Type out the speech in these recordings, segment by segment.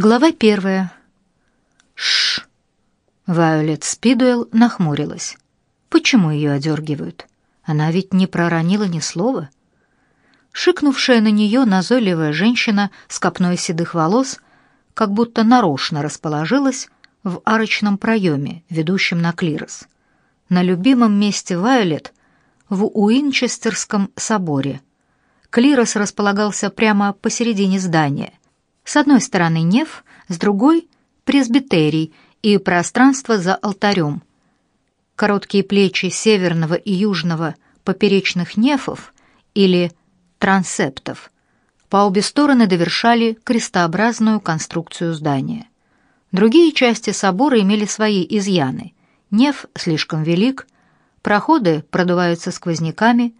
Глава первая. Шш. Вайолет Спидуэлл нахмурилась. Почему ее одергивают? Она ведь не проронила ни слова. Шикнувшая на нее назойливая женщина с копной седых волос как будто нарочно расположилась в арочном проеме, ведущем на клирос. На любимом месте Вайолет в Уинчестерском соборе. Клирос располагался прямо посередине здания — с одной стороны неф, с другой — пресбитерий и пространство за алтарем. Короткие плечи северного и южного поперечных нефов или трансептов по обе стороны довершали крестообразную конструкцию здания. Другие части собора имели свои изъяны. Неф слишком велик, проходы продуваются сквозняками,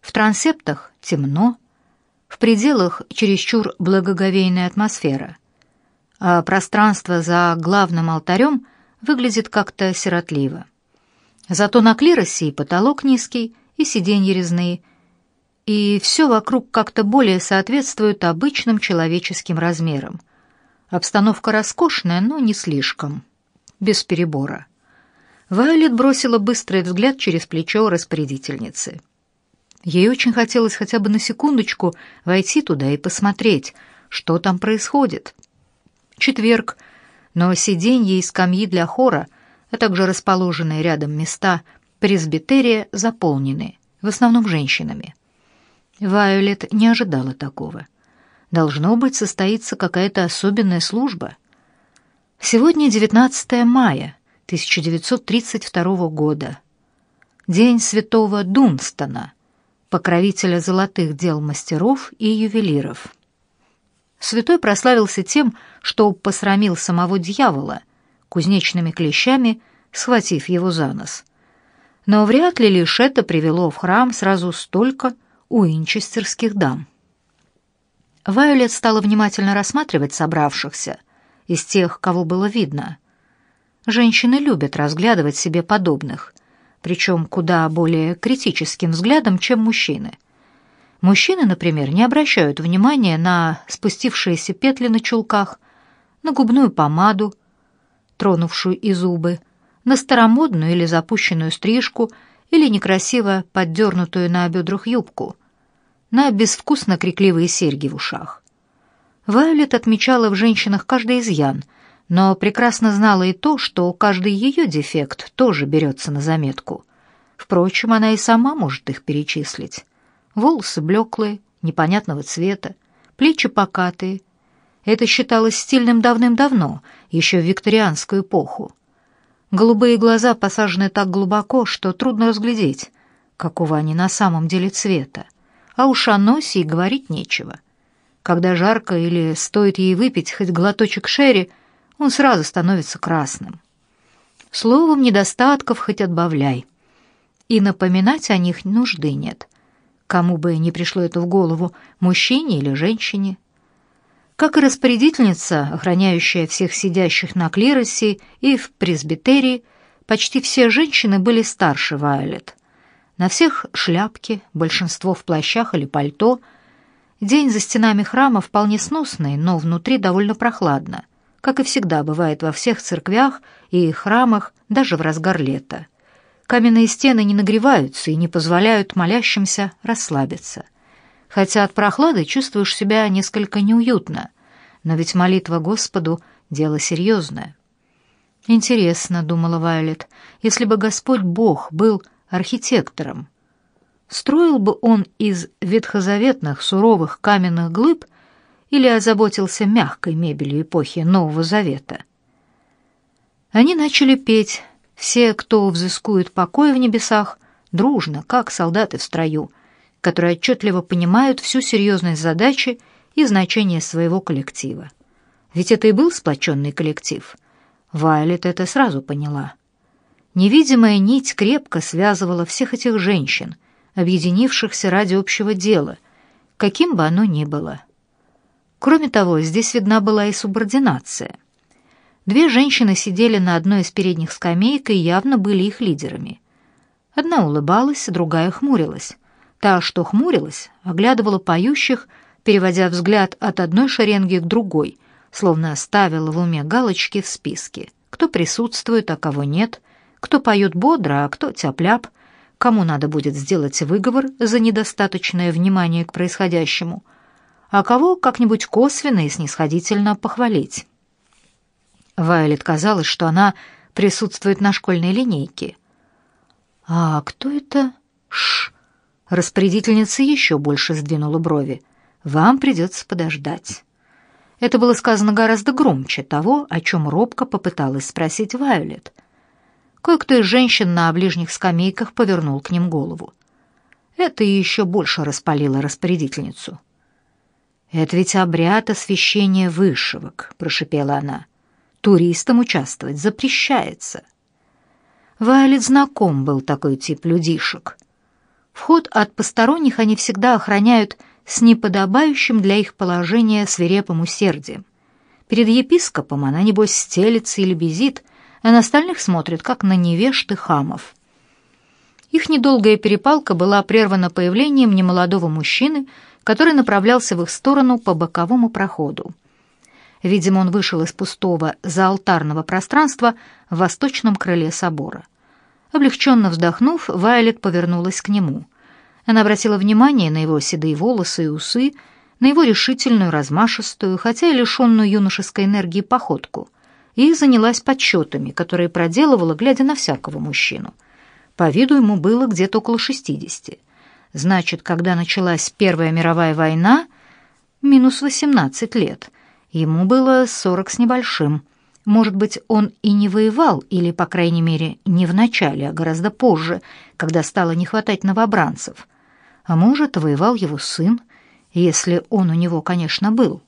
в трансептах темно, в пределах чересчур благоговейная атмосфера, а пространство за главным алтарем выглядит как-то сиротливо. Зато на клиросе и потолок низкий, и сиденья резные, и все вокруг как-то более соответствует обычным человеческим размерам. Обстановка роскошная, но не слишком, без перебора. Вайолет бросила быстрый взгляд через плечо распорядительницы — Ей очень хотелось хотя бы на секундочку войти туда и посмотреть, что там происходит. Четверг, но сиденья и скамьи для хора, а также расположенные рядом места пресбитерия заполнены, в основном женщинами. Вайолет не ожидала такого. Должно быть, состоится какая-то особенная служба. Сегодня 19 мая 1932 года. День святого Дунстона — покровителя золотых дел мастеров и ювелиров. Святой прославился тем, что посрамил самого дьявола кузнечными клещами, схватив его за нос. Но вряд ли лишь это привело в храм сразу столько уинчестерских дам. Вайолет стала внимательно рассматривать собравшихся, из тех, кого было видно. Женщины любят разглядывать себе подобных, причем куда более критическим взглядом, чем мужчины. Мужчины, например, не обращают внимания на спустившиеся петли на чулках, на губную помаду, тронувшую и зубы, на старомодную или запущенную стрижку или некрасиво поддернутую на бедрах юбку, на безвкусно крикливые серьги в ушах. Вайолет отмечала в женщинах каждый изъян — но прекрасно знала и то, что каждый ее дефект тоже берется на заметку. Впрочем, она и сама может их перечислить. Волосы блеклые, непонятного цвета, плечи покатые. Это считалось стильным давным-давно, еще в викторианскую эпоху. Голубые глаза посажены так глубоко, что трудно разглядеть, какого они на самом деле цвета. А уж о носе и говорить нечего. Когда жарко или стоит ей выпить хоть глоточек шерри — он сразу становится красным. Словом, недостатков хоть отбавляй. И напоминать о них нужды нет. Кому бы не пришло это в голову, мужчине или женщине. Как и распорядительница, охраняющая всех сидящих на клиросе и в пресбитерии, почти все женщины были старше Вайолет. На всех шляпки, большинство в плащах или пальто. День за стенами храма вполне сносный, но внутри довольно прохладно как и всегда бывает во всех церквях и храмах даже в разгар лета. Каменные стены не нагреваются и не позволяют молящимся расслабиться. Хотя от прохлады чувствуешь себя несколько неуютно, но ведь молитва Господу — дело серьезное. «Интересно», — думала Вайлет, — «если бы Господь Бог был архитектором, строил бы он из ветхозаветных суровых каменных глыб или озаботился мягкой мебелью эпохи Нового Завета. Они начали петь, все, кто взыскует покой в небесах, дружно, как солдаты в строю, которые отчетливо понимают всю серьезность задачи и значение своего коллектива. Ведь это и был сплоченный коллектив. Вайлет это сразу поняла. Невидимая нить крепко связывала всех этих женщин, объединившихся ради общего дела, каким бы оно ни было. Кроме того, здесь видна была и субординация. Две женщины сидели на одной из передних скамеек и явно были их лидерами. Одна улыбалась, другая хмурилась. Та, что хмурилась, оглядывала поющих, переводя взгляд от одной шеренги к другой, словно ставила в уме галочки в списке. Кто присутствует, а кого нет, кто поет бодро, а кто тяп-ляп, кому надо будет сделать выговор за недостаточное внимание к происходящему, а кого как-нибудь косвенно и снисходительно похвалить. Вайлет казалось, что она присутствует на школьной линейке. «А кто это?» «Ш!» Распорядительница еще больше сдвинула брови. «Вам придется подождать». Это было сказано гораздо громче того, о чем робко попыталась спросить Вайолет. Кое-кто из женщин на ближних скамейках повернул к ним голову. Это еще больше распалило распорядительницу. «Это ведь обряд освящения вышивок», — прошипела она. «Туристам участвовать запрещается». Вайолет знаком был такой тип людишек. Вход от посторонних они всегда охраняют с неподобающим для их положения свирепым усердием. Перед епископом она, небось, стелится или безит, а на остальных смотрит, как на невежд хамов. Их недолгая перепалка была прервана появлением немолодого мужчины, который направлялся в их сторону по боковому проходу. Видимо, он вышел из пустого заалтарного пространства в восточном крыле собора. Облегченно вздохнув, Вайлет повернулась к нему. Она обратила внимание на его седые волосы и усы, на его решительную, размашистую, хотя и лишенную юношеской энергии походку, и занялась подсчетами, которые проделывала, глядя на всякого мужчину. По виду ему было где-то около шестидесяти. Значит, когда началась Первая мировая война, минус восемнадцать лет, ему было сорок с небольшим. Может быть, он и не воевал, или, по крайней мере, не в начале, а гораздо позже, когда стало не хватать новобранцев. А может, воевал его сын, если он у него, конечно, был.